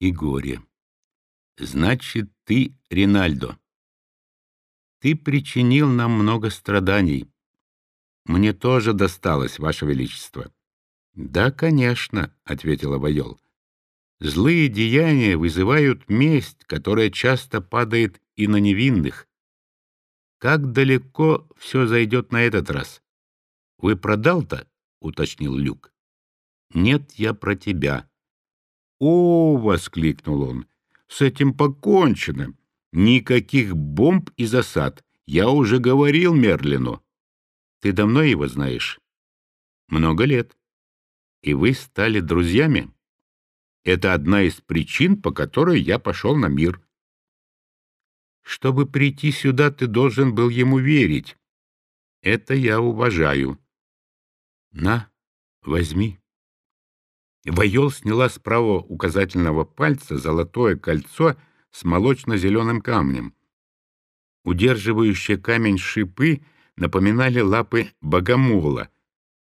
и горе. Значит, ты Ринальдо. Ты причинил нам много страданий. Мне тоже досталось, Ваше Величество. Да, конечно, — ответила Вайол. Злые деяния вызывают месть, которая часто падает и на невинных. Как далеко все зайдет на этот раз? Вы продал-то? — уточнил Люк. Нет, я про тебя. О, — воскликнул он, — с этим покончено. Никаких бомб и засад. Я уже говорил Мерлину. Ты давно его знаешь? Много лет. И вы стали друзьями? Это одна из причин, по которой я пошел на мир. Чтобы прийти сюда, ты должен был ему верить. Это я уважаю. На, возьми. Вайол сняла с правого указательного пальца золотое кольцо с молочно-зеленым камнем. Удерживающие камень шипы напоминали лапы богомола,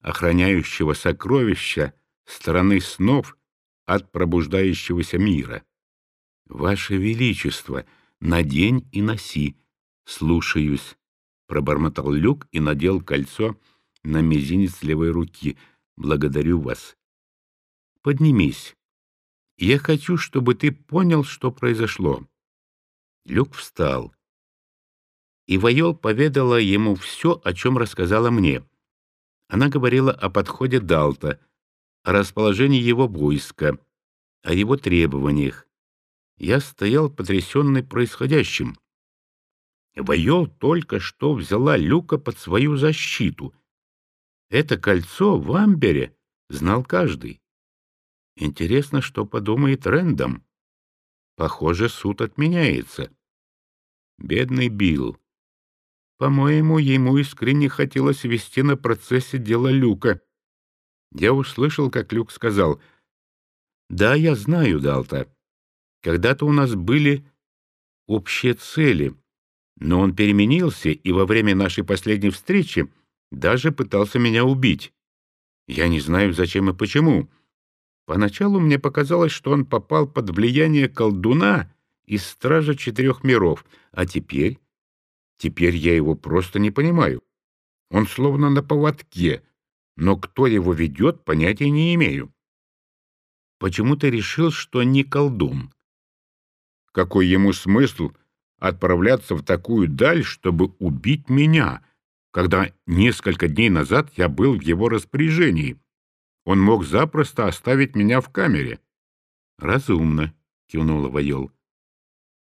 охраняющего сокровища стороны снов от пробуждающегося мира. «Ваше Величество, надень и носи. Слушаюсь», — пробормотал Люк и надел кольцо на мизинец левой руки. «Благодарю вас». «Поднимись. Я хочу, чтобы ты понял, что произошло». Люк встал. И Вайол поведала ему все, о чем рассказала мне. Она говорила о подходе Далта — о расположении его войска, о его требованиях. Я стоял потрясенный происходящим. Вайол только что взяла Люка под свою защиту. Это кольцо в Амбере знал каждый. Интересно, что подумает Рэндом. Похоже, суд отменяется. Бедный Билл. По-моему, ему искренне хотелось вести на процессе дело Люка. Я услышал, как Люк сказал, «Да, я знаю, Далта. Когда-то у нас были общие цели, но он переменился и во время нашей последней встречи даже пытался меня убить. Я не знаю, зачем и почему. Поначалу мне показалось, что он попал под влияние колдуна из Стража Четырех Миров, а теперь... Теперь я его просто не понимаю. Он словно на поводке, но кто его ведет, понятия не имею. Почему ты решил, что не колдун? Какой ему смысл отправляться в такую даль, чтобы убить меня, когда несколько дней назад я был в его распоряжении? Он мог запросто оставить меня в камере. — Разумно, — кивнула Вайол.